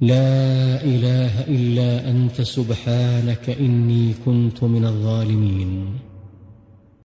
لا إله إلا أنت سبحانك إني كنت من الظالمين